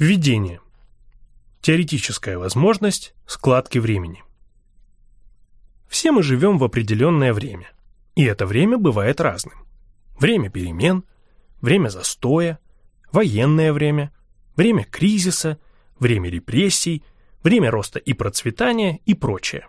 Введение. Теоретическая возможность складки времени. Все мы живем в определенное время, и это время бывает разным. Время перемен, время застоя, военное время, время кризиса, время репрессий, время роста и процветания и прочее.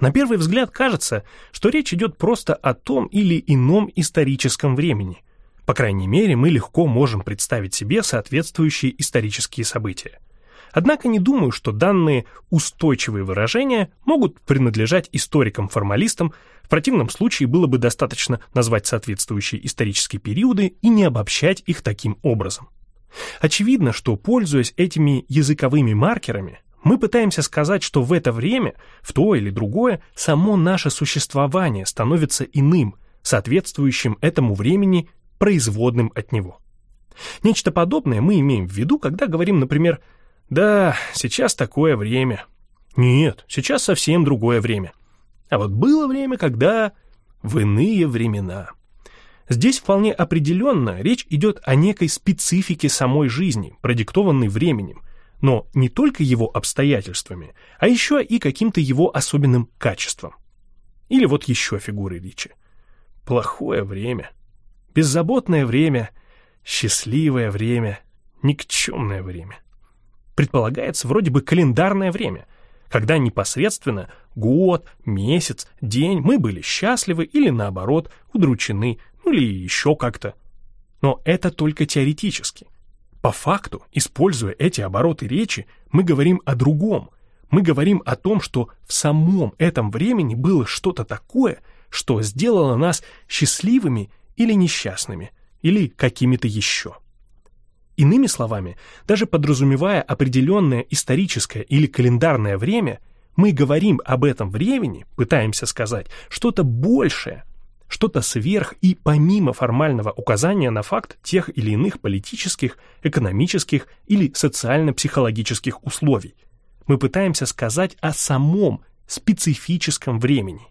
На первый взгляд кажется, что речь идет просто о том или ином историческом времени, по крайней мере, мы легко можем представить себе соответствующие исторические события. Однако не думаю, что данные устойчивые выражения могут принадлежать историкам-формалистам, в противном случае было бы достаточно назвать соответствующие исторические периоды и не обобщать их таким образом. Очевидно, что, пользуясь этими языковыми маркерами, мы пытаемся сказать, что в это время, в то или другое, само наше существование становится иным, соответствующим этому времени производным от него. Нечто подобное мы имеем в виду, когда говорим, например, «Да, сейчас такое время». Нет, сейчас совсем другое время. А вот было время, когда в иные времена. Здесь вполне определенно речь идет о некой специфике самой жизни, продиктованной временем, но не только его обстоятельствами, а еще и каким-то его особенным качеством. Или вот еще фигуры речи. Плохое время. Беззаботное время, счастливое время, никчемное время. Предполагается вроде бы календарное время, когда непосредственно год, месяц, день мы были счастливы или наоборот удручены, ну или еще как-то. Но это только теоретически. По факту, используя эти обороты речи, мы говорим о другом. Мы говорим о том, что в самом этом времени было что-то такое, что сделало нас счастливыми или несчастными, или какими-то еще. Иными словами, даже подразумевая определенное историческое или календарное время, мы говорим об этом времени, пытаемся сказать, что-то большее, что-то сверх и помимо формального указания на факт тех или иных политических, экономических или социально-психологических условий. Мы пытаемся сказать о самом специфическом времени.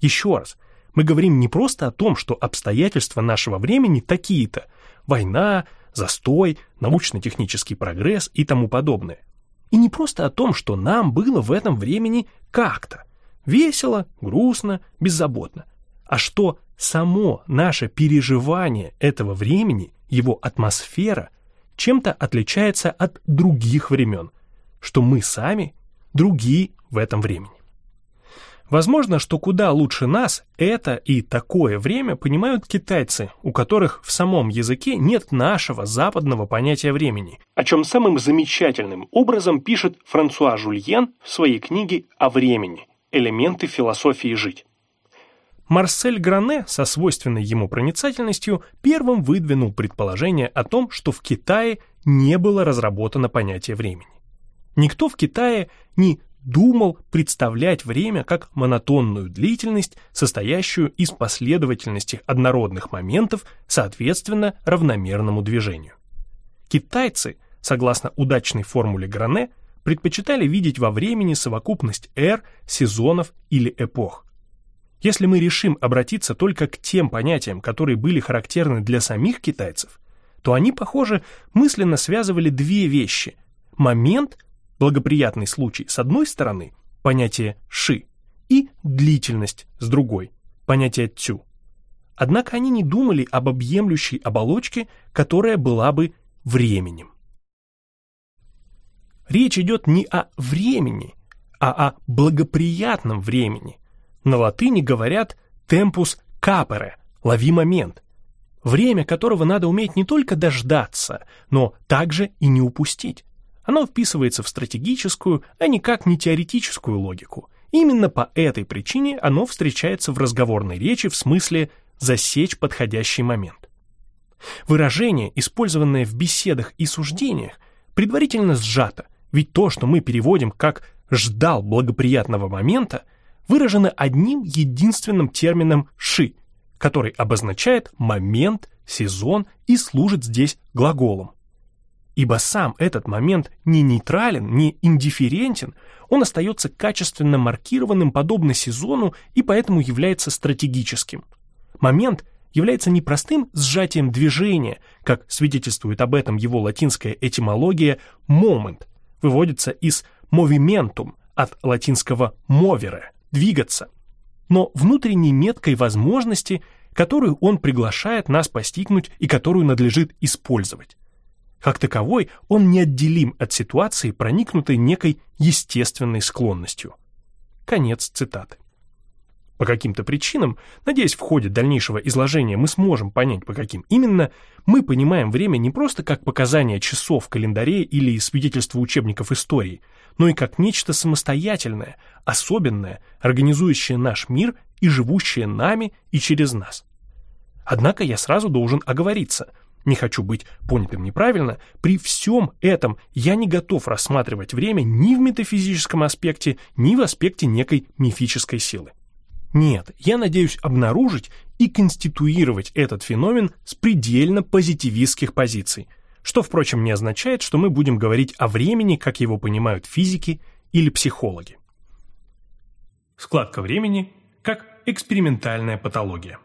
Еще раз – мы говорим не просто о том, что обстоятельства нашего времени такие-то – война, застой, научно-технический прогресс и тому подобное. И не просто о том, что нам было в этом времени как-то – весело, грустно, беззаботно, а что само наше переживание этого времени, его атмосфера, чем-то отличается от других времен, что мы сами другие в этом времени. Возможно, что куда лучше нас это и такое время понимают китайцы, у которых в самом языке нет нашего западного понятия времени, о чем самым замечательным образом пишет Франсуа Жульен в своей книге «О времени. Элементы философии жить». Марсель Гране со свойственной ему проницательностью первым выдвинул предположение о том, что в Китае не было разработано понятие времени. Никто в Китае не думал представлять время как монотонную длительность, состоящую из последовательности однородных моментов, соответственно равномерному движению. Китайцы, согласно удачной формуле Гране, предпочитали видеть во времени совокупность эр, сезонов или эпох. Если мы решим обратиться только к тем понятиям, которые были характерны для самих китайцев, то они, похоже, мысленно связывали две вещи – момент – благоприятный случай с одной стороны, понятие «ши», и длительность с другой, понятие «тю». Однако они не думали об объемлющей оболочке, которая была бы временем. Речь идет не о времени, а о благоприятном времени. На латыни говорят «tempus capere» — «лови момент», время которого надо уметь не только дождаться, но также и не упустить. Оно вписывается в стратегическую, а никак не теоретическую логику. Именно по этой причине оно встречается в разговорной речи в смысле «засечь подходящий момент». Выражение, использованное в беседах и суждениях, предварительно сжато, ведь то, что мы переводим как «ждал благоприятного момента», выражено одним единственным термином «ши», который обозначает момент, сезон и служит здесь глаголом ибо сам этот момент не нейтрален, не индифферентен, он остается качественно маркированным подобно сезону и поэтому является стратегическим. Момент является не простым сжатием движения, как свидетельствует об этом его латинская этимология «moment», выводится из «movimentum» от латинского «movere» — «двигаться», но внутренней меткой возможности, которую он приглашает нас постигнуть и которую надлежит использовать. Как таковой, он неотделим от ситуации, проникнутой некой естественной склонностью. Конец цитаты. По каким-то причинам, надеюсь, в ходе дальнейшего изложения мы сможем понять, по каким именно, мы понимаем время не просто как показание часов в календаре или свидетельство учебников истории, но и как нечто самостоятельное, особенное, организующее наш мир и живущее нами и через нас. Однако я сразу должен оговориться, не хочу быть понятым неправильно, при всем этом я не готов рассматривать время ни в метафизическом аспекте, ни в аспекте некой мифической силы. Нет, я надеюсь обнаружить и конституировать этот феномен с предельно позитивистских позиций, что, впрочем, не означает, что мы будем говорить о времени, как его понимают физики или психологи. Складка времени как экспериментальная патология.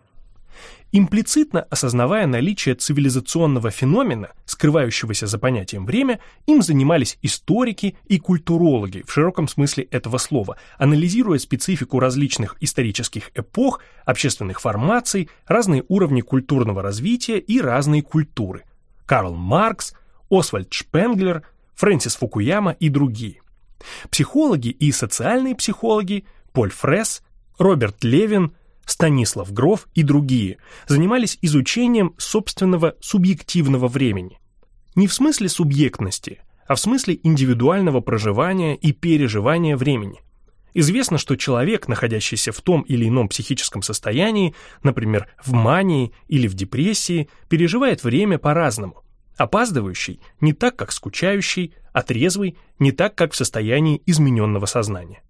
Имплицитно осознавая наличие цивилизационного феномена, скрывающегося за понятием «время», им занимались историки и культурологи в широком смысле этого слова, анализируя специфику различных исторических эпох, общественных формаций, разные уровни культурного развития и разные культуры. Карл Маркс, Освальд Шпенглер, Фрэнсис Фукуяма и другие. Психологи и социальные психологи Поль Фресс, Роберт Левин – Станислав Гров и другие занимались изучением собственного субъективного времени. Не в смысле субъектности, а в смысле индивидуального проживания и переживания времени. Известно, что человек, находящийся в том или ином психическом состоянии, например, в мании или в депрессии, переживает время по-разному. Опаздывающий не так, как скучающий, а трезвый не так, как в состоянии измененного сознания.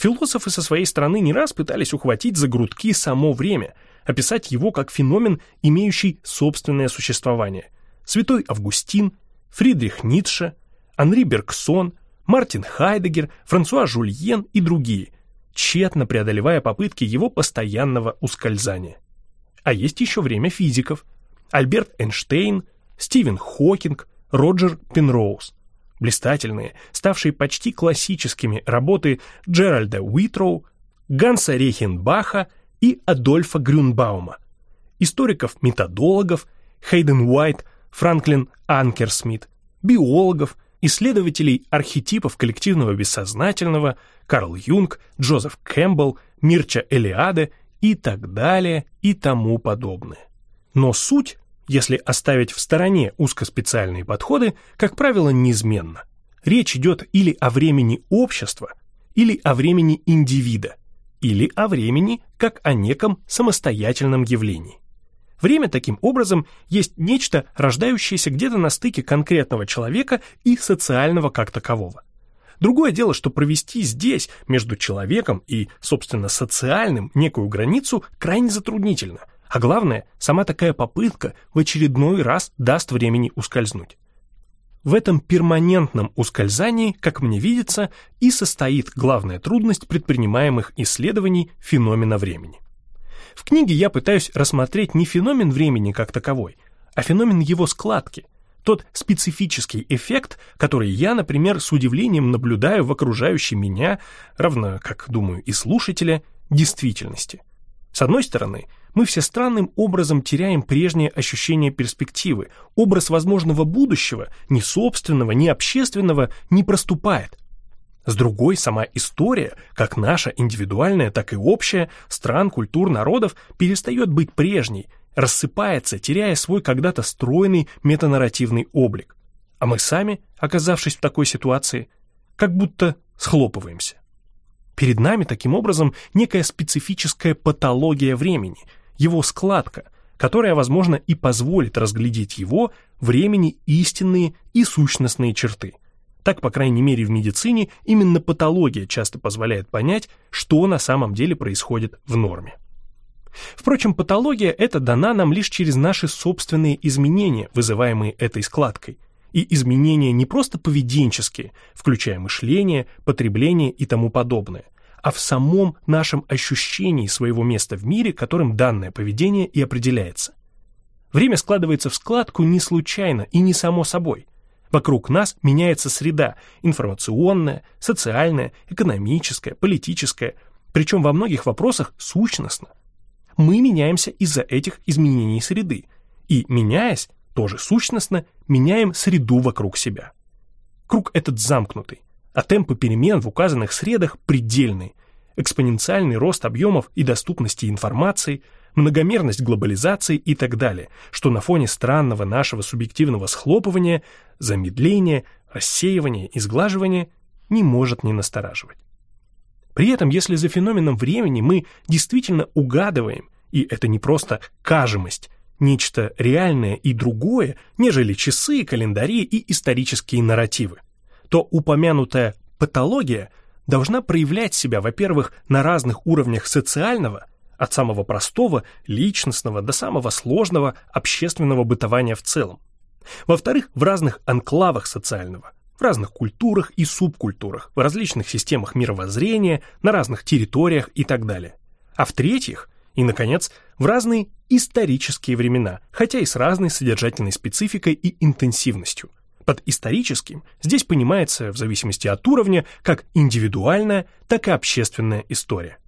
Философы со своей стороны не раз пытались ухватить за грудки само время, описать его как феномен, имеющий собственное существование. Святой Августин, Фридрих Ницше, Анри Бергсон, Мартин Хайдегер, Франсуа Жульен и другие, тщетно преодолевая попытки его постоянного ускользания. А есть еще время физиков. Альберт Эйнштейн, Стивен Хокинг, Роджер Пенроуз блистательные, ставшие почти классическими работы Джеральда Уитроу, Ганса Рейхенбаха и Адольфа Грюнбаума, историков-методологов Хейден Уайт, Франклин Анкерсмит, биологов, исследователей архетипов коллективного бессознательного Карл Юнг, Джозеф Кэмпбелл, Мирча Элиаде и так далее и тому подобное. Но суть если оставить в стороне узкоспециальные подходы, как правило, неизменно. Речь идет или о времени общества, или о времени индивида, или о времени как о неком самостоятельном явлении. Время таким образом есть нечто, рождающееся где-то на стыке конкретного человека и социального как такового. Другое дело, что провести здесь, между человеком и, собственно, социальным, некую границу крайне затруднительно – а главное, сама такая попытка в очередной раз даст времени ускользнуть. В этом перманентном ускользании, как мне видится, и состоит главная трудность предпринимаемых исследований феномена времени. В книге я пытаюсь рассмотреть не феномен времени как таковой, а феномен его складки, тот специфический эффект, который я, например, с удивлением наблюдаю в окружающей меня, равно как, думаю, и слушателя, действительности. С одной стороны, мы все странным образом теряем прежнее ощущение перспективы, образ возможного будущего, ни собственного, ни общественного, не проступает. С другой, сама история, как наша индивидуальная, так и общая, стран, культур, народов, перестает быть прежней, рассыпается, теряя свой когда-то стройный метанарративный облик. А мы сами, оказавшись в такой ситуации, как будто схлопываемся. Перед нами, таким образом, некая специфическая патология времени, его складка, которая, возможно, и позволит разглядеть его, времени, истинные и сущностные черты. Так, по крайней мере, в медицине именно патология часто позволяет понять, что на самом деле происходит в норме. Впрочем, патология эта дана нам лишь через наши собственные изменения, вызываемые этой складкой – и изменения не просто поведенческие, включая мышление, потребление и тому подобное, а в самом нашем ощущении своего места в мире, которым данное поведение и определяется. Время складывается в складку не случайно и не само собой. Вокруг нас меняется среда – информационная, социальная, экономическая, политическая, причем во многих вопросах сущностно. Мы меняемся из-за этих изменений среды, и, меняясь, тоже сущностно, меняем среду вокруг себя. Круг этот замкнутый, а темпы перемен в указанных средах предельны. Экспоненциальный рост объемов и доступности информации, многомерность глобализации и так далее, что на фоне странного нашего субъективного схлопывания, замедления, рассеивания и сглаживания не может не настораживать. При этом, если за феноменом времени мы действительно угадываем, и это не просто кажемость, нечто реальное и другое, нежели часы, календари и исторические нарративы, то упомянутая патология должна проявлять себя, во-первых, на разных уровнях социального, от самого простого, личностного до самого сложного общественного бытования в целом. Во-вторых, в разных анклавах социального, в разных культурах и субкультурах, в различных системах мировоззрения, на разных территориях и так далее. А в-третьих, и, наконец, в разные исторические времена, хотя и с разной содержательной спецификой и интенсивностью – под историческим здесь понимается, в зависимости от уровня, как индивидуальная, так и общественная история.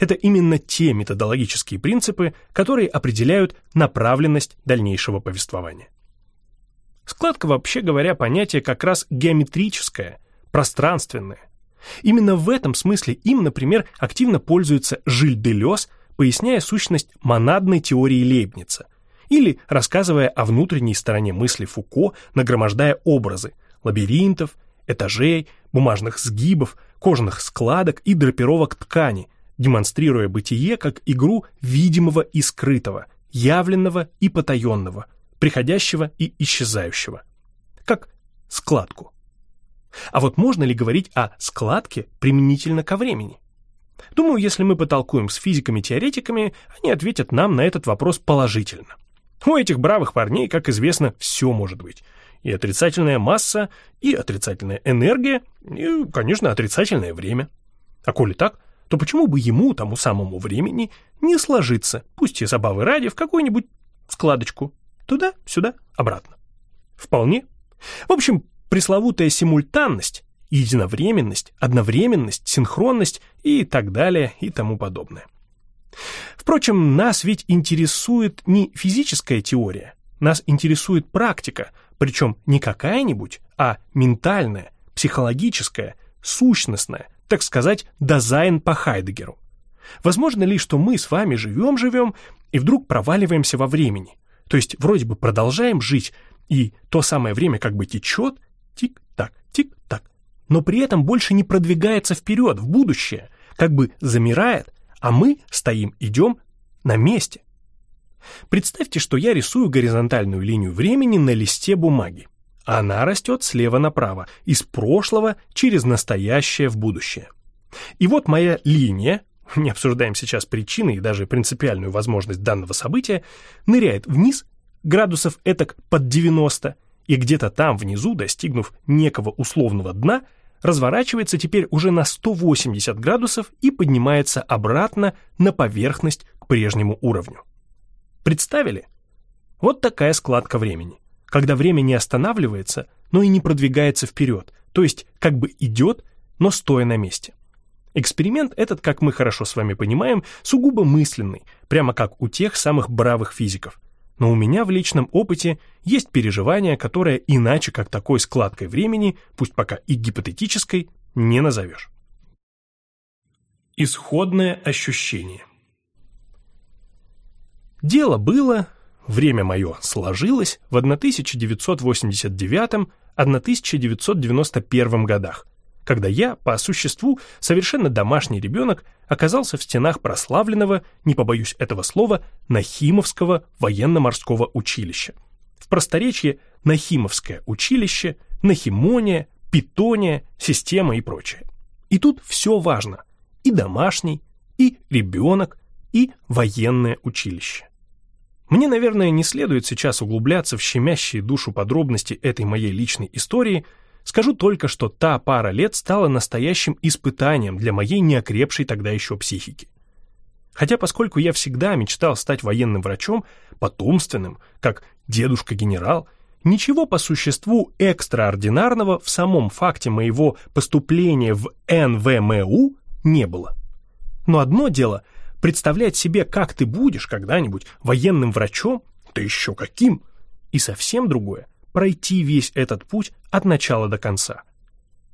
Это именно те методологические принципы, которые определяют направленность дальнейшего повествования. Складка, вообще говоря, понятие как раз геометрическое, пространственное. Именно в этом смысле им, например, активно пользуется Жиль Делес, поясняя сущность монадной теории Лейбница, или рассказывая о внутренней стороне мысли Фуко, нагромождая образы лабиринтов, этажей, бумажных сгибов, кожаных складок и драпировок ткани, демонстрируя бытие как игру видимого и скрытого, явленного и потаенного, приходящего и исчезающего. Как складку. А вот можно ли говорить о складке применительно ко времени? Думаю, если мы потолкуем с физиками-теоретиками, они ответят нам на этот вопрос положительно. У этих бравых парней, как известно, все может быть. И отрицательная масса, и отрицательная энергия, и, конечно, отрицательное время. А коли так, то почему бы ему, тому самому времени, не сложиться, пусть и забавы ради, в какую-нибудь складочку? Туда, сюда, обратно. Вполне. В общем, пресловутая симультанность, единовременность, одновременность, синхронность и так далее и тому подобное. Впрочем, нас ведь интересует не физическая теория, нас интересует практика, причем не какая-нибудь, а ментальная, психологическая, сущностная, так сказать, дизайн по Хайдегеру. Возможно ли, что мы с вами живем-живем и вдруг проваливаемся во времени? То есть вроде бы продолжаем жить, и то самое время как бы течет, тик-так, тик-так, но при этом больше не продвигается вперед, в будущее, как бы замирает, а мы стоим, идем на месте. Представьте, что я рисую горизонтальную линию времени на листе бумаги. Она растет слева направо, из прошлого через настоящее в будущее. И вот моя линия, не обсуждаем сейчас причины и даже принципиальную возможность данного события, ныряет вниз, градусов этак под 90, и где-то там внизу, достигнув некого условного дна, разворачивается теперь уже на 180 градусов и поднимается обратно на поверхность к прежнему уровню. Представили? Вот такая складка времени, когда время не останавливается, но и не продвигается вперед, то есть как бы идет, но стоя на месте. Эксперимент этот, как мы хорошо с вами понимаем, сугубо мысленный, прямо как у тех самых бравых физиков но у меня в личном опыте есть переживание, которое иначе как такой складкой времени, пусть пока и гипотетической, не назовешь. Исходное ощущение Дело было, время мое сложилось в 1989-1991 годах, когда я, по существу, совершенно домашний ребенок, оказался в стенах прославленного, не побоюсь этого слова, Нахимовского военно-морского училища. В просторечии Нахимовское училище, Нахимония, Питония, система и прочее. И тут все важно. И домашний, и ребенок, и военное училище. Мне, наверное, не следует сейчас углубляться в щемящие душу подробности этой моей личной истории – Скажу только, что та пара лет стала настоящим испытанием для моей неокрепшей тогда еще психики. Хотя поскольку я всегда мечтал стать военным врачом, потомственным, как дедушка-генерал, ничего по существу экстраординарного в самом факте моего поступления в НВМУ не было. Но одно дело — представлять себе, как ты будешь когда-нибудь военным врачом, да еще каким, и совсем другое — пройти весь этот путь от начала до конца.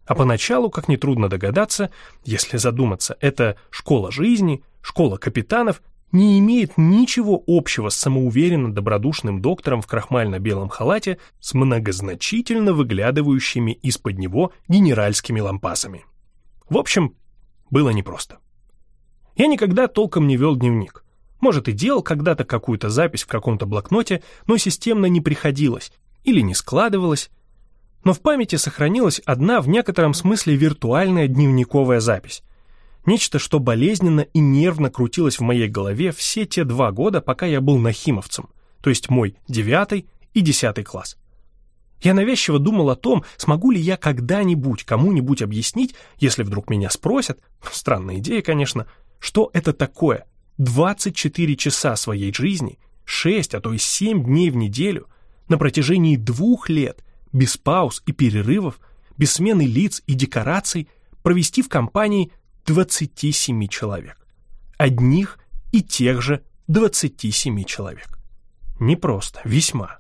А поначалу, как нетрудно догадаться, если задуматься, это школа жизни, школа капитанов не имеет ничего общего с самоуверенно добродушным доктором в крахмально-белом халате с многозначительно выглядывающими из-под него генеральскими лампасами. В общем, было непросто. Я никогда толком не вел дневник. Может, и делал когда-то какую-то запись в каком-то блокноте, но системно не приходилось или не складывалось. Но в памяти сохранилась одна в некотором смысле виртуальная дневниковая запись. Нечто, что болезненно и нервно крутилось в моей голове все те два года, пока я был нахимовцем, то есть мой девятый и десятый класс. Я навязчиво думал о том, смогу ли я когда-нибудь кому-нибудь объяснить, если вдруг меня спросят, странная идея, конечно, что это такое 24 часа своей жизни, 6, а то и 7 дней в неделю, на протяжении двух лет, без пауз и перерывов, без смены лиц и декораций, провести в компании 27 человек. Одних и тех же 27 человек. Непросто, весьма.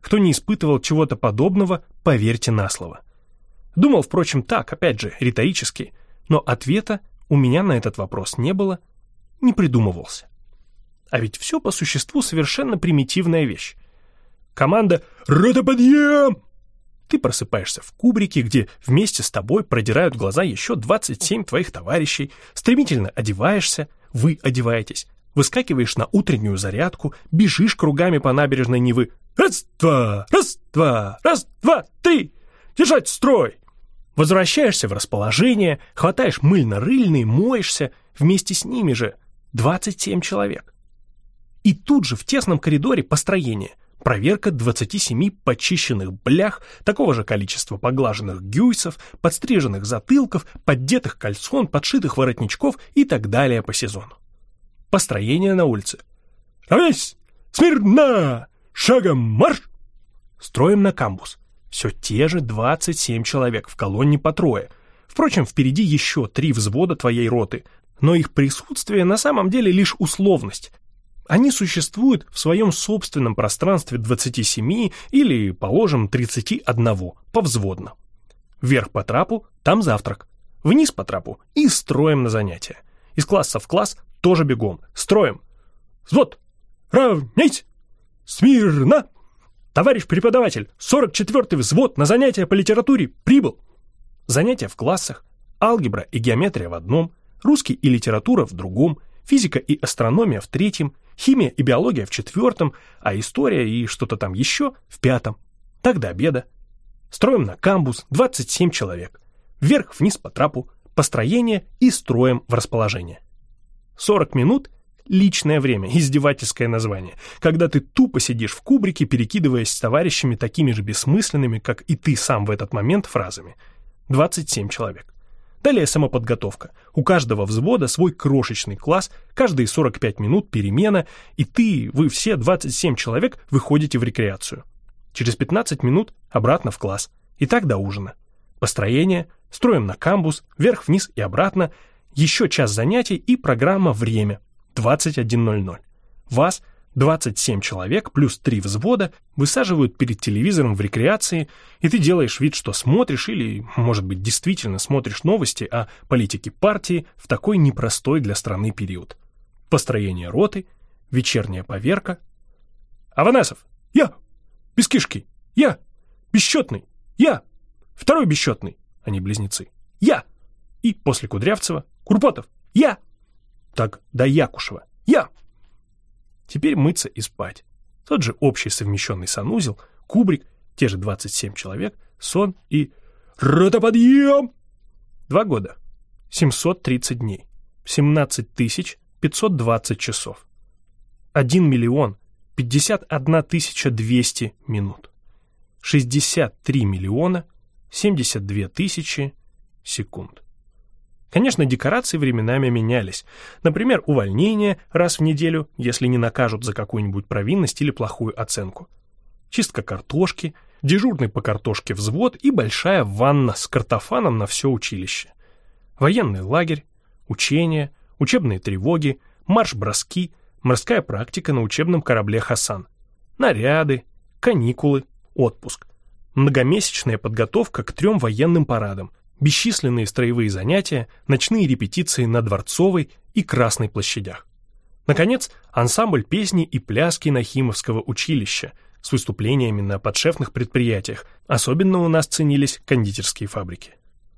Кто не испытывал чего-то подобного, поверьте на слово. Думал, впрочем, так, опять же, риторически, но ответа у меня на этот вопрос не было, не придумывался. А ведь все по существу совершенно примитивная вещь. Команда «Рота, подъем!» Ты просыпаешься в кубрике, где вместе с тобой продирают глаза еще 27 твоих товарищей, стремительно одеваешься, вы одеваетесь, выскакиваешь на утреннюю зарядку, бежишь кругами по набережной Невы. Раз-два, раз-два, раз-два, три! Держать строй! Возвращаешься в расположение, хватаешь мыльно-рыльный, моешься, вместе с ними же 27 человек. И тут же в тесном коридоре построение. Проверка 27 почищенных блях, такого же количества поглаженных гюйсов, подстриженных затылков, поддетых кальсон, подшитых воротничков и так далее по сезону. Построение на улице. «Равнись! Смирно! Шагом марш!» Строим на камбус. Все те же 27 человек, в колонне по трое. Впрочем, впереди еще три взвода твоей роты, но их присутствие на самом деле лишь условность. Они существуют в своем собственном пространстве 27 или, положим, 31 повзводно. Вверх по трапу, там завтрак. Вниз по трапу и строим на занятия. Из класса в класс тоже бегом. Строим. Взвод! Равнять! Смирно! Товарищ преподаватель, 44-й взвод на занятия по литературе прибыл. Занятия в классах, алгебра и геометрия в одном, русский и литература в другом, физика и астрономия в третьем, химия и биология в четвертом, а история и что-то там еще в пятом. Так до обеда. Строим на камбус 27 человек. Вверх-вниз по трапу, построение и строим в расположение. 40 минут – личное время, издевательское название, когда ты тупо сидишь в кубрике, перекидываясь с товарищами такими же бессмысленными, как и ты сам в этот момент, фразами. 27 человек. Далее самоподготовка. У каждого взвода свой крошечный класс, каждые 45 минут перемена, и ты, вы все 27 человек выходите в рекреацию. Через 15 минут обратно в класс. И так до ужина. Построение, строим на камбус, вверх-вниз и обратно, еще час занятий и программа «Время» 21.00. Вас 27 человек плюс 3 взвода высаживают перед телевизором в рекреации, и ты делаешь вид, что смотришь или, может быть, действительно смотришь новости о политике партии в такой непростой для страны период. Построение роты, вечерняя поверка. Аванесов, я! Без кишки, я! Бесчетный, я! Второй бесчетный, они близнецы, я! И после Кудрявцева, Курпотов, я! Так до Якушева, я! Теперь мыться и спать. Тот же общий совмещенный санузел, кубрик, те же 27 человек, сон и... Ротоподъем! Два года. 730 дней. 17 тысяч 520 часов. 1 миллион 51 тысяча 200 минут. 63 миллиона 72 тысячи секунд. Конечно, декорации временами менялись. Например, увольнение раз в неделю, если не накажут за какую-нибудь провинность или плохую оценку. Чистка картошки, дежурный по картошке взвод и большая ванна с картофаном на все училище. Военный лагерь, учения, учебные тревоги, марш-броски, морская практика на учебном корабле «Хасан», наряды, каникулы, отпуск, многомесячная подготовка к трем военным парадам – бесчисленные строевые занятия, ночные репетиции на Дворцовой и Красной площадях. Наконец, ансамбль песни и пляски Нахимовского училища с выступлениями на подшефных предприятиях. Особенно у нас ценились кондитерские фабрики.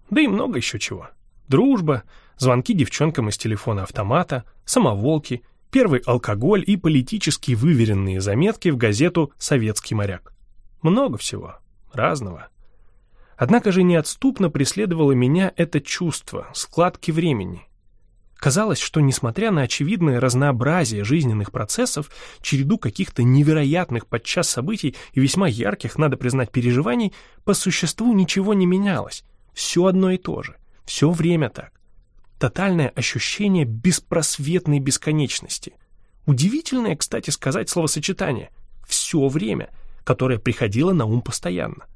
Да и много еще чего. Дружба, звонки девчонкам из телефона автомата, самоволки, первый алкоголь и политически выверенные заметки в газету «Советский моряк». Много всего, разного. Однако же неотступно преследовало меня это чувство, складки времени. Казалось, что несмотря на очевидное разнообразие жизненных процессов, череду каких-то невероятных подчас событий и весьма ярких, надо признать, переживаний, по существу ничего не менялось. Все одно и то же. Все время так. Тотальное ощущение беспросветной бесконечности. Удивительное, кстати сказать, словосочетание «все время», которое приходило на ум постоянно.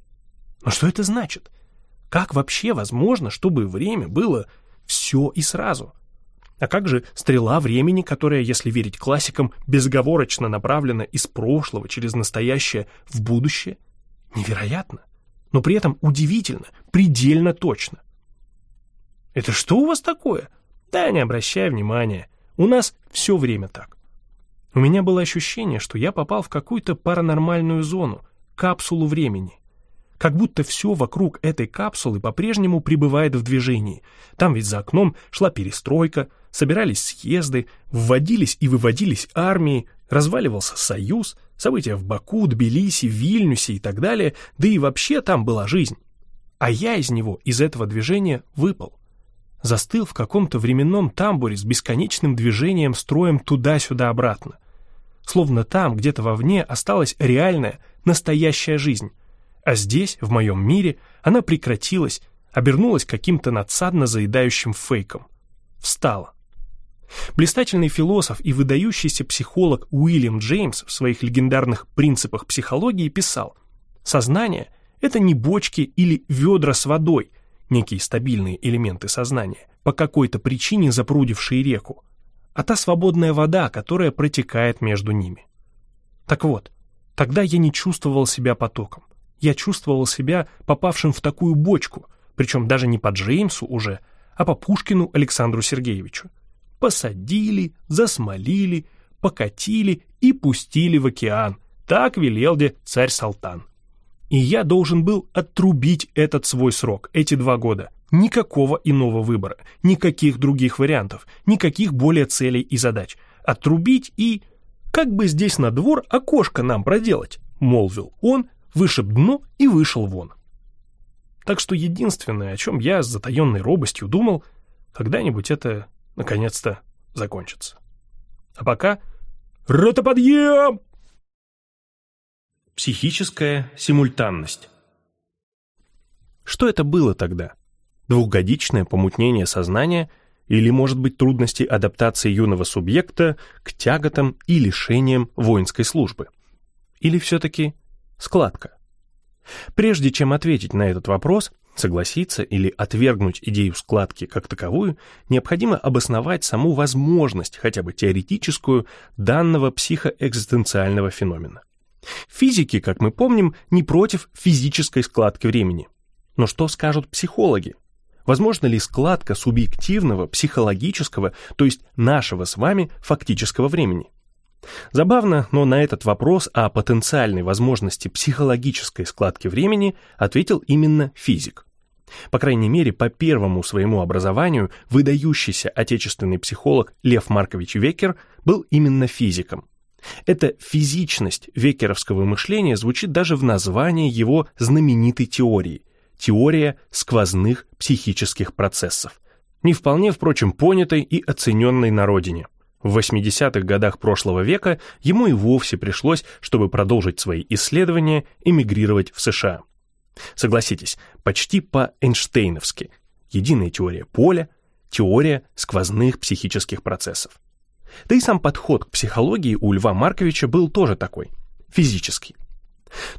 Но что это значит? Как вообще возможно, чтобы время было все и сразу? А как же стрела времени, которая, если верить классикам, безоговорочно направлена из прошлого через настоящее в будущее? Невероятно, но при этом удивительно, предельно точно. Это что у вас такое? Да, не обращай внимания. У нас все время так. У меня было ощущение, что я попал в какую-то паранормальную зону, капсулу времени. Как будто все вокруг этой капсулы по-прежнему пребывает в движении. Там ведь за окном шла перестройка, собирались съезды, вводились и выводились армии, разваливался Союз, события в Баку, Тбилиси, Вильнюсе и так далее, да и вообще там была жизнь. А я из него, из этого движения, выпал. Застыл в каком-то временном тамбуре с бесконечным движением строем туда-сюда обратно. Словно там, где-то вовне, осталась реальная, настоящая жизнь, а здесь, в моем мире, она прекратилась, обернулась каким-то надсадно заедающим фейком. Встала. Блистательный философ и выдающийся психолог Уильям Джеймс в своих легендарных принципах психологии писал «Сознание — это не бочки или ведра с водой, некие стабильные элементы сознания, по какой-то причине запрудившие реку, а та свободная вода, которая протекает между ними». Так вот, тогда я не чувствовал себя потоком. Я чувствовал себя попавшим в такую бочку, причем даже не по Джеймсу уже, а по Пушкину Александру Сергеевичу. Посадили, засмолили, покатили и пустили в океан. Так велел де царь Салтан. И я должен был отрубить этот свой срок, эти два года. Никакого иного выбора, никаких других вариантов, никаких более целей и задач. Отрубить и... Как бы здесь на двор окошко нам проделать? Молвил он, вышиб дно и вышел вон. Так что единственное, о чем я с затаенной робостью думал, когда-нибудь это, наконец-то, закончится. А пока... Ротоподъем! Психическая симультанность. Что это было тогда? Двухгодичное помутнение сознания или, может быть, трудности адаптации юного субъекта к тяготам и лишениям воинской службы? Или все-таки складка. Прежде чем ответить на этот вопрос, согласиться или отвергнуть идею складки как таковую, необходимо обосновать саму возможность, хотя бы теоретическую, данного психоэкзистенциального феномена. Физики, как мы помним, не против физической складки времени. Но что скажут психологи? Возможно ли складка субъективного, психологического, то есть нашего с вами фактического времени? Забавно, но на этот вопрос о потенциальной возможности психологической складки времени ответил именно физик. По крайней мере, по первому своему образованию выдающийся отечественный психолог Лев Маркович Векер был именно физиком. Эта физичность векеровского мышления звучит даже в названии его знаменитой теории – теория сквозных психических процессов, не вполне, впрочем, понятой и оцененной на родине – в 80-х годах прошлого века ему и вовсе пришлось, чтобы продолжить свои исследования, эмигрировать в США. Согласитесь, почти по-эйнштейновски. Единая теория поля, теория сквозных психических процессов. Да и сам подход к психологии у Льва Марковича был тоже такой, физический.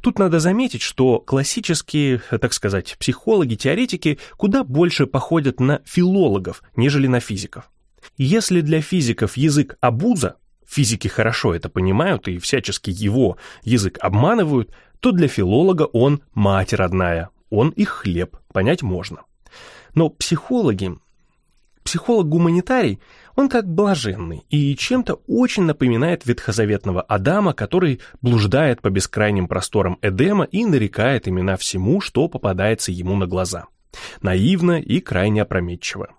Тут надо заметить, что классические, так сказать, психологи-теоретики куда больше походят на филологов, нежели на физиков. Если для физиков язык абуза, физики хорошо это понимают и всячески его язык обманывают, то для филолога он мать родная, он их хлеб, понять можно. Но психологи, психолог-гуманитарий, он как блаженный и чем-то очень напоминает ветхозаветного Адама, который блуждает по бескрайним просторам Эдема и нарекает имена всему, что попадается ему на глаза. Наивно и крайне опрометчиво.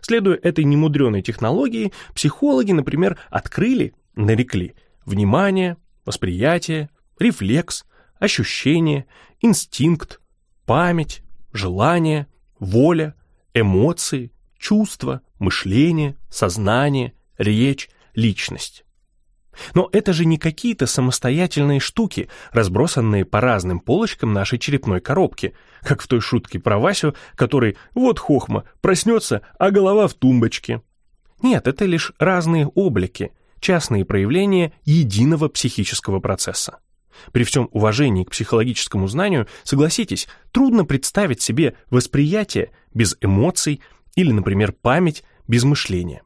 Следуя этой немудреной технологии, психологи, например, открыли, нарекли внимание, восприятие, рефлекс, ощущение, инстинкт, память, желание, воля, эмоции, чувства, мышление, сознание, речь, личность. Но это же не какие-то самостоятельные штуки, разбросанные по разным полочкам нашей черепной коробки, как в той шутке про Васю, который, вот хохма, проснется, а голова в тумбочке. Нет, это лишь разные облики, частные проявления единого психического процесса. При всем уважении к психологическому знанию, согласитесь, трудно представить себе восприятие без эмоций или, например, память без мышления.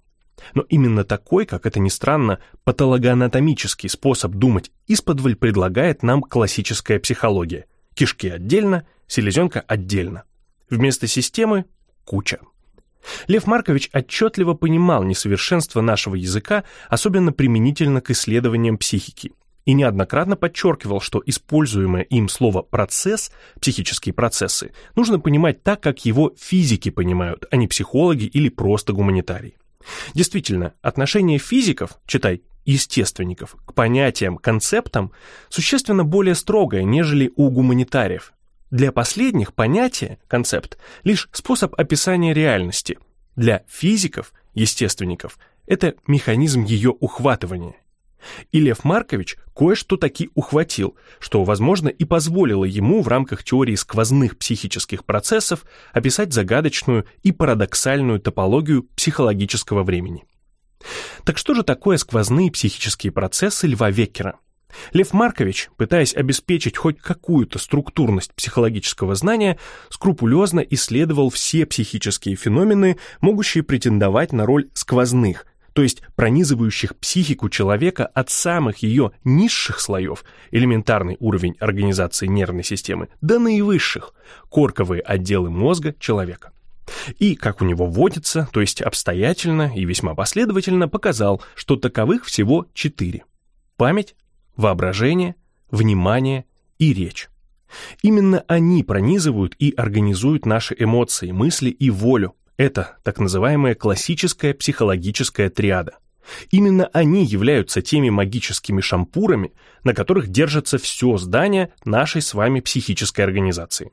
Но именно такой, как это ни странно, патологоанатомический способ думать исподволь предлагает нам классическая психология. Кишки отдельно, селезенка отдельно. Вместо системы – куча. Лев Маркович отчетливо понимал несовершенство нашего языка, особенно применительно к исследованиям психики, и неоднократно подчеркивал, что используемое им слово «процесс», психические процессы, нужно понимать так, как его физики понимают, а не психологи или просто гуманитарии. Действительно, отношение физиков, читай, естественников, к понятиям, концептам существенно более строгое, нежели у гуманитариев. Для последних понятие, концепт, лишь способ описания реальности. Для физиков, естественников, это механизм ее ухватывания. И Лев Маркович кое-что таки ухватил, что, возможно, и позволило ему в рамках теории сквозных психических процессов описать загадочную и парадоксальную топологию психологического времени. Так что же такое сквозные психические процессы Льва Веккера? Лев Маркович, пытаясь обеспечить хоть какую-то структурность психологического знания, скрупулезно исследовал все психические феномены, могущие претендовать на роль сквозных, то есть пронизывающих психику человека от самых ее низших слоев, элементарный уровень организации нервной системы, до наивысших, корковые отделы мозга человека. И, как у него водится, то есть обстоятельно и весьма последовательно показал, что таковых всего четыре. Память, воображение, внимание и речь. Именно они пронизывают и организуют наши эмоции, мысли и волю, это так называемая классическая психологическая триада. Именно они являются теми магическими шампурами, на которых держится все здание нашей с вами психической организации.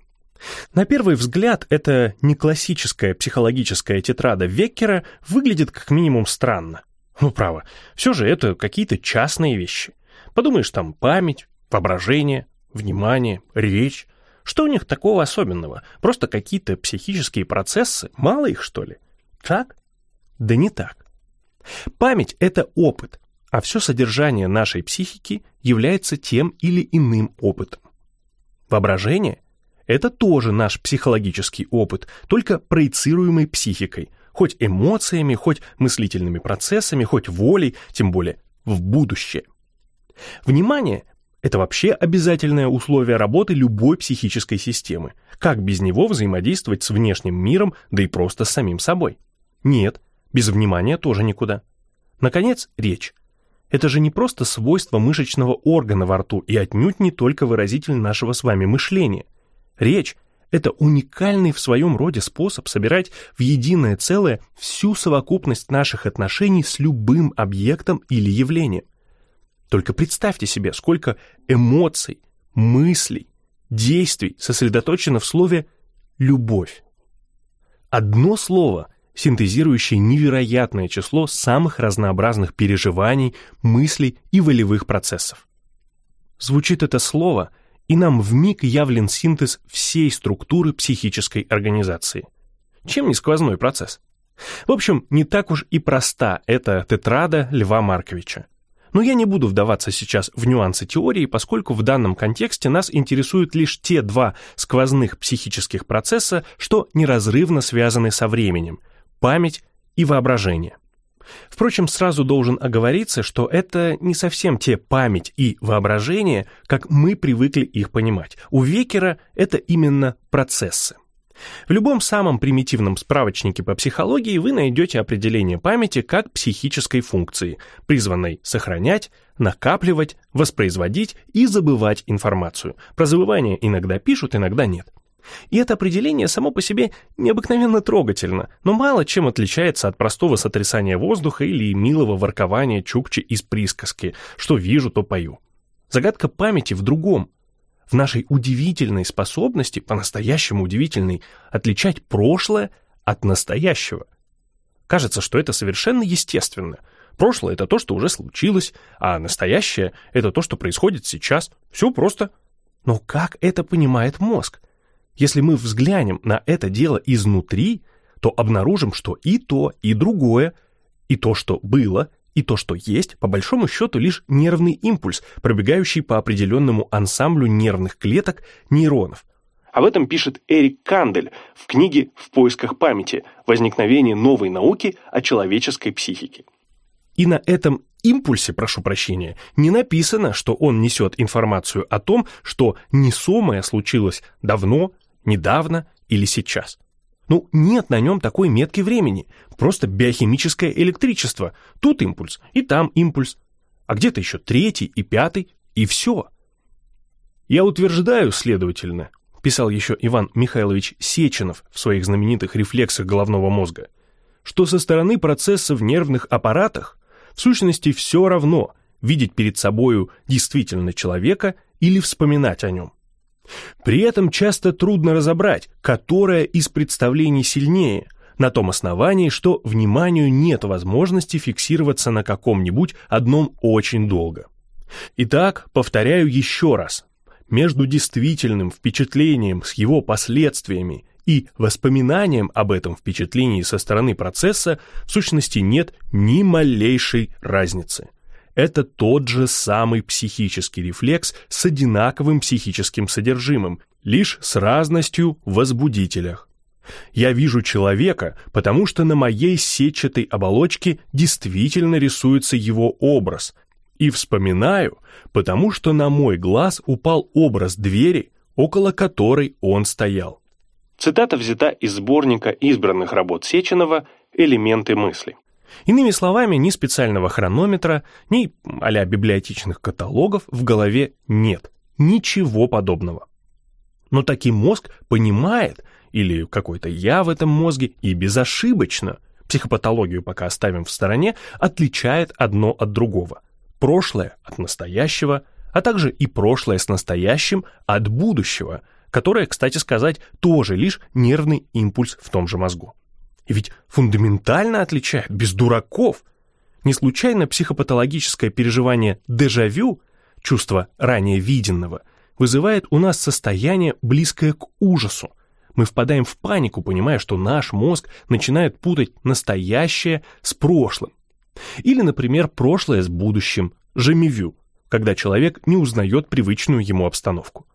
На первый взгляд, эта не классическая психологическая тетрада Веккера выглядит как минимум странно. Ну, право, все же это какие-то частные вещи. Подумаешь, там память, воображение, внимание, речь, что у них такого особенного? Просто какие-то психические процессы? Мало их, что ли? Так? Да не так. Память — это опыт, а все содержание нашей психики является тем или иным опытом. Воображение — это тоже наш психологический опыт, только проецируемый психикой, хоть эмоциями, хоть мыслительными процессами, хоть волей, тем более в будущее. Внимание это вообще обязательное условие работы любой психической системы. Как без него взаимодействовать с внешним миром, да и просто с самим собой? Нет, без внимания тоже никуда. Наконец, речь. Это же не просто свойство мышечного органа во рту и отнюдь не только выразитель нашего с вами мышления. Речь – это уникальный в своем роде способ собирать в единое целое всю совокупность наших отношений с любым объектом или явлением. Только представьте себе, сколько эмоций, мыслей, действий сосредоточено в слове «любовь». Одно слово, синтезирующее невероятное число самых разнообразных переживаний, мыслей и волевых процессов. Звучит это слово, и нам вмиг явлен синтез всей структуры психической организации. Чем не сквозной процесс? В общем, не так уж и проста эта тетрада Льва Марковича. Но я не буду вдаваться сейчас в нюансы теории, поскольку в данном контексте нас интересуют лишь те два сквозных психических процесса, что неразрывно связаны со временем – память и воображение. Впрочем, сразу должен оговориться, что это не совсем те память и воображение, как мы привыкли их понимать. У Векера это именно процессы. В любом самом примитивном справочнике по психологии вы найдете определение памяти как психической функции, призванной сохранять, накапливать, воспроизводить и забывать информацию. Про забывание иногда пишут, иногда нет. И это определение само по себе необыкновенно трогательно, но мало чем отличается от простого сотрясания воздуха или милого воркования чукчи из присказки «что вижу, то пою». Загадка памяти в другом в нашей удивительной способности, по-настоящему удивительной, отличать прошлое от настоящего. Кажется, что это совершенно естественно. Прошлое — это то, что уже случилось, а настоящее — это то, что происходит сейчас. Все просто. Но как это понимает мозг? Если мы взглянем на это дело изнутри, то обнаружим, что и то, и другое, и то, что было, и то, что есть, по большому счету лишь нервный импульс, пробегающий по определенному ансамблю нервных клеток нейронов. Об этом пишет Эрик Кандель в книге «В поисках памяти. Возникновение новой науки о человеческой психике». И на этом импульсе, прошу прощения, не написано, что он несет информацию о том, что несомое случилось давно, недавно или сейчас. Ну, нет на нем такой метки времени. Просто биохимическое электричество. Тут импульс, и там импульс. А где-то еще третий и пятый, и все. Я утверждаю, следовательно, писал еще Иван Михайлович Сеченов в своих знаменитых рефлексах головного мозга, что со стороны процесса в нервных аппаратах в сущности все равно видеть перед собою действительно человека или вспоминать о нем. При этом часто трудно разобрать, которое из представлений сильнее, на том основании, что вниманию нет возможности фиксироваться на каком-нибудь одном очень долго. Итак, повторяю еще раз, между действительным впечатлением с его последствиями и воспоминанием об этом впечатлении со стороны процесса в сущности нет ни малейшей разницы. Это тот же самый психический рефлекс с одинаковым психическим содержимым, лишь с разностью в возбудителях. Я вижу человека, потому что на моей сетчатой оболочке действительно рисуется его образ, и вспоминаю, потому что на мой глаз упал образ двери, около которой он стоял. Цитата взята из сборника избранных работ Сеченова «Элементы мысли». Иными словами, ни специального хронометра, ни а библиотечных каталогов в голове нет. Ничего подобного. Но таки мозг понимает, или какой-то я в этом мозге, и безошибочно, психопатологию пока оставим в стороне, отличает одно от другого. Прошлое от настоящего, а также и прошлое с настоящим от будущего, которое, кстати сказать, тоже лишь нервный импульс в том же мозгу. И ведь фундаментально отличает, без дураков. Не случайно психопатологическое переживание дежавю, чувство ранее виденного, вызывает у нас состояние, близкое к ужасу. Мы впадаем в панику, понимая, что наш мозг начинает путать настоящее с прошлым. Или, например, прошлое с будущим, жемивю, когда человек не узнает привычную ему обстановку.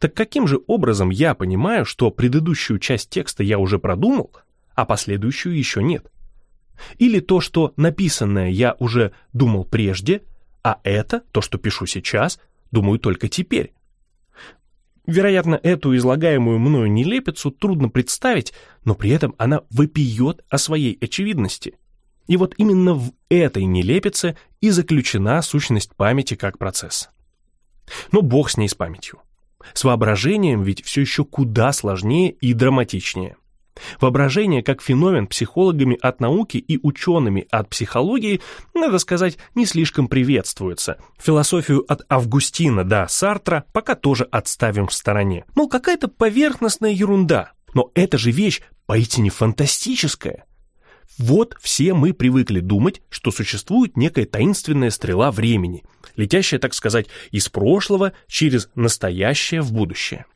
Так каким же образом я понимаю, что предыдущую часть текста я уже продумал, а последующую еще нет. Или то, что написанное я уже думал прежде, а это, то, что пишу сейчас, думаю только теперь. Вероятно, эту излагаемую мною нелепицу трудно представить, но при этом она вопиет о своей очевидности. И вот именно в этой нелепице и заключена сущность памяти как процесса. Но бог с ней с памятью. С воображением ведь все еще куда сложнее и драматичнее. Воображение как феномен психологами от науки и учеными от психологии, надо сказать, не слишком приветствуется. Философию от Августина до Сартра пока тоже отставим в стороне. Мол, какая-то поверхностная ерунда. Но это же вещь поистине фантастическая. Вот все мы привыкли думать, что существует некая таинственная стрела времени, летящая, так сказать, из прошлого через настоящее в будущее.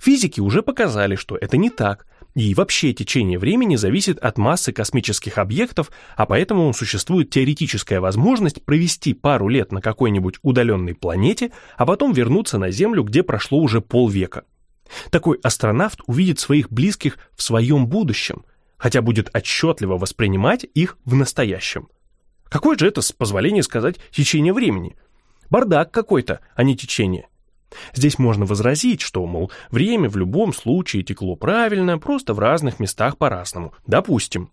Физики уже показали, что это не так, и вообще течение времени зависит от массы космических объектов, а поэтому существует теоретическая возможность провести пару лет на какой-нибудь удаленной планете, а потом вернуться на Землю, где прошло уже полвека. Такой астронавт увидит своих близких в своем будущем, хотя будет отчетливо воспринимать их в настоящем. Какое же это, с позволения сказать, течение времени? Бардак какой-то, а не течение. Здесь можно возразить, что, мол, время в любом случае текло правильно, просто в разных местах по-разному. Допустим.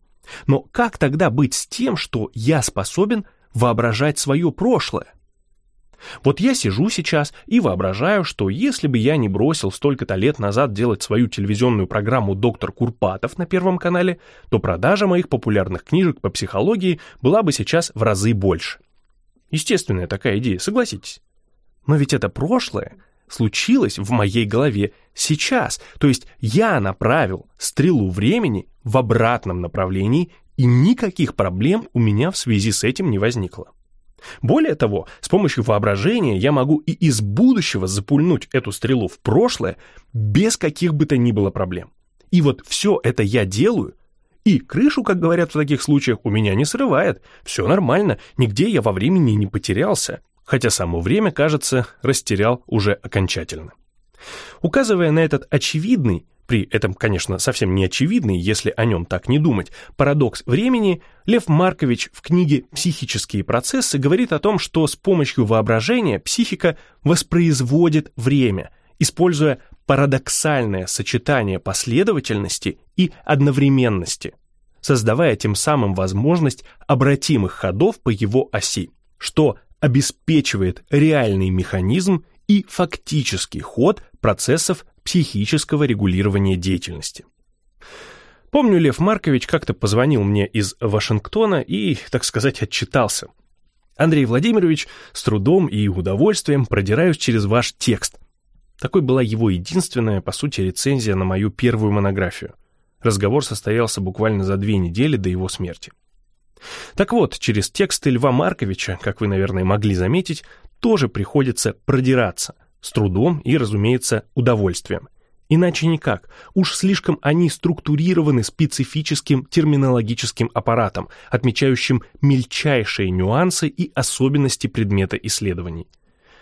Но как тогда быть с тем, что я способен воображать свое прошлое? Вот я сижу сейчас и воображаю, что если бы я не бросил столько-то лет назад делать свою телевизионную программу «Доктор Курпатов» на Первом канале, то продажа моих популярных книжек по психологии была бы сейчас в разы больше. Естественная такая идея, согласитесь. Но ведь это прошлое случилось в моей голове сейчас, то есть я направил стрелу времени в обратном направлении, и никаких проблем у меня в связи с этим не возникло. Более того, с помощью воображения я могу и из будущего запульнуть эту стрелу в прошлое без каких бы то ни было проблем. И вот все это я делаю, и крышу, как говорят в таких случаях, у меня не срывает. Все нормально, нигде я во времени не потерялся хотя само время, кажется, растерял уже окончательно. Указывая на этот очевидный, при этом, конечно, совсем не очевидный, если о нем так не думать, парадокс времени, Лев Маркович в книге «Психические процессы» говорит о том, что с помощью воображения психика воспроизводит время, используя парадоксальное сочетание последовательности и одновременности, создавая тем самым возможность обратимых ходов по его оси, что обеспечивает реальный механизм и фактический ход процессов психического регулирования деятельности. Помню, Лев Маркович как-то позвонил мне из Вашингтона и, так сказать, отчитался. Андрей Владимирович, с трудом и удовольствием продираюсь через ваш текст. Такой была его единственная, по сути, рецензия на мою первую монографию. Разговор состоялся буквально за две недели до его смерти. Так вот, через тексты Льва Марковича, как вы, наверное, могли заметить, тоже приходится продираться, с трудом и, разумеется, удовольствием. Иначе никак, уж слишком они структурированы специфическим терминологическим аппаратом, отмечающим мельчайшие нюансы и особенности предмета исследований.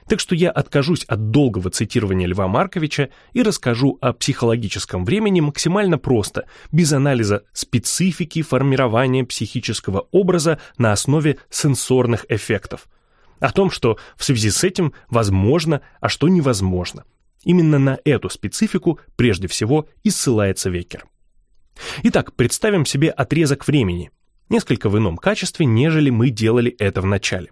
Так что я откажусь от долгого цитирования Льва Марковича и расскажу о психологическом времени максимально просто, без анализа специфики формирования психического образа на основе сенсорных эффектов. О том, что в связи с этим возможно, а что невозможно. Именно на эту специфику прежде всего и ссылается Векер. Итак, представим себе отрезок времени, несколько в ином качестве, нежели мы делали это в начале.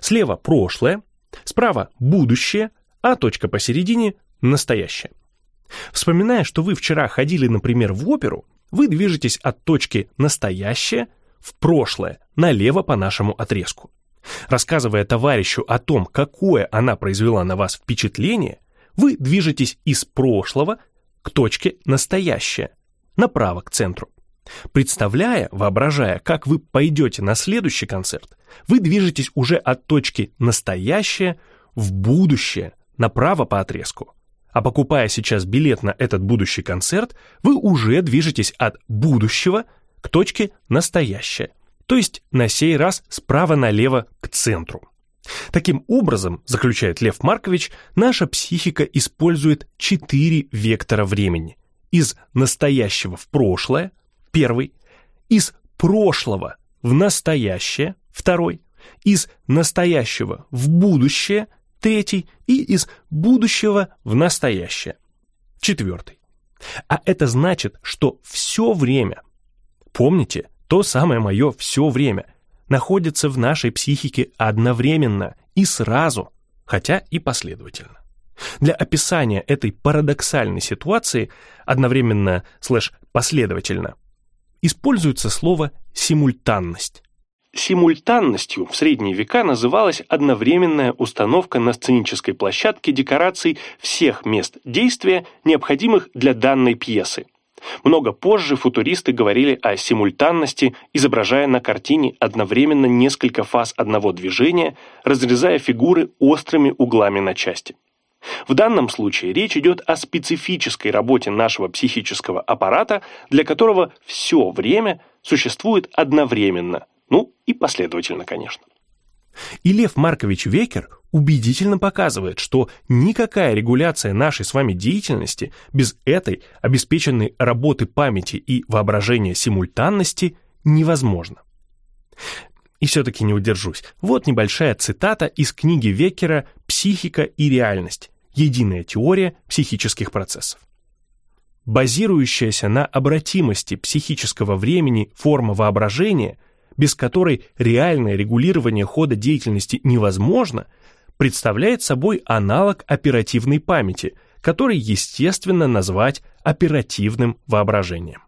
Слева прошлое, Справа – будущее, а точка посередине – настоящее. Вспоминая, что вы вчера ходили, например, в оперу, вы движетесь от точки «настоящее» в прошлое, налево по нашему отрезку. Рассказывая товарищу о том, какое она произвела на вас впечатление, вы движетесь из прошлого к точке «настоящее», направо к центру. Представляя, воображая, как вы пойдете на следующий концерт, вы движетесь уже от точки «настоящее» в будущее, направо по отрезку. А покупая сейчас билет на этот будущий концерт, вы уже движетесь от будущего к точке «настоящее», то есть на сей раз справа налево к центру. Таким образом, заключает Лев Маркович, наша психика использует четыре вектора времени. Из настоящего в прошлое – Первый. Из прошлого в настоящее. Второй. Из настоящего в будущее. Третий. И из будущего в настоящее. Четвертый. А это значит, что все время, помните, то самое мое все время, находится в нашей психике одновременно и сразу, хотя и последовательно. Для описания этой парадоксальной ситуации одновременно слэш последовательно используется слово «симультанность». Симультанностью в средние века называлась одновременная установка на сценической площадке декораций всех мест действия, необходимых для данной пьесы. Много позже футуристы говорили о симультанности, изображая на картине одновременно несколько фаз одного движения, разрезая фигуры острыми углами на части. В данном случае речь идет о специфической работе нашего психического аппарата, для которого все время существует одновременно, ну и последовательно, конечно. И Лев Маркович Векер убедительно показывает, что никакая регуляция нашей с вами деятельности без этой обеспеченной работы памяти и воображения симультанности невозможна. И все-таки не удержусь. Вот небольшая цитата из книги Векера «Психика и реальность. Единая теория психических процессов». Базирующаяся на обратимости психического времени форма воображения – без которой реальное регулирование хода деятельности невозможно, представляет собой аналог оперативной памяти, который естественно назвать оперативным воображением.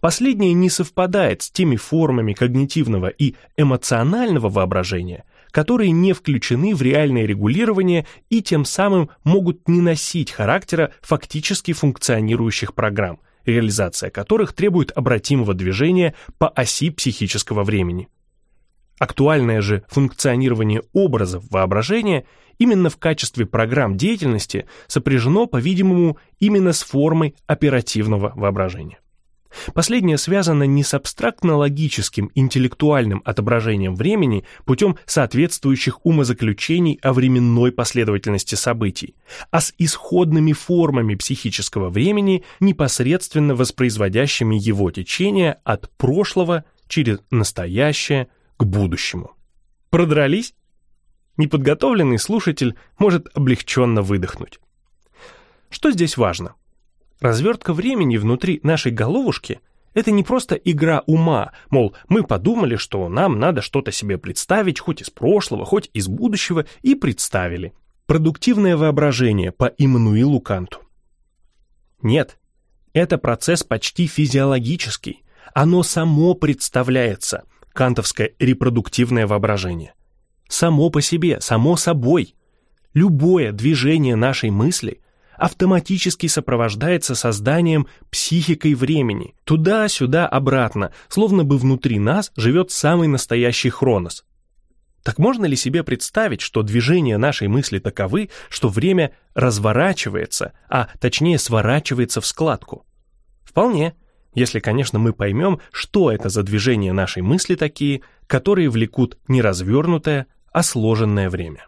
Последнее не совпадает с теми формами когнитивного и эмоционального воображения, которые не включены в реальное регулирование и тем самым могут не носить характера фактически функционирующих программ, реализация которых требует обратимого движения по оси психического времени. Актуальное же функционирование образов воображения именно в качестве программ деятельности сопряжено, по-видимому, именно с формой оперативного воображения. Последнее связано не с абстрактно-логическим интеллектуальным отображением времени путем соответствующих умозаключений о временной последовательности событий, а с исходными формами психического времени, непосредственно воспроизводящими его течение от прошлого через настоящее к будущему. Продрались? Неподготовленный слушатель может облегченно выдохнуть. Что здесь важно? Развертка времени внутри нашей головушки – это не просто игра ума, мол, мы подумали, что нам надо что-то себе представить, хоть из прошлого, хоть из будущего, и представили. Продуктивное воображение по Иммануилу Канту. Нет, это процесс почти физиологический. Оно само представляется, кантовское репродуктивное воображение. Само по себе, само собой. Любое движение нашей мысли – автоматически сопровождается созданием психикой времени, туда-сюда, обратно, словно бы внутри нас живет самый настоящий хронос. Так можно ли себе представить, что движения нашей мысли таковы, что время разворачивается, а точнее сворачивается в складку? Вполне, если, конечно, мы поймем, что это за движения нашей мысли такие, которые влекут не развернутое, а сложенное время.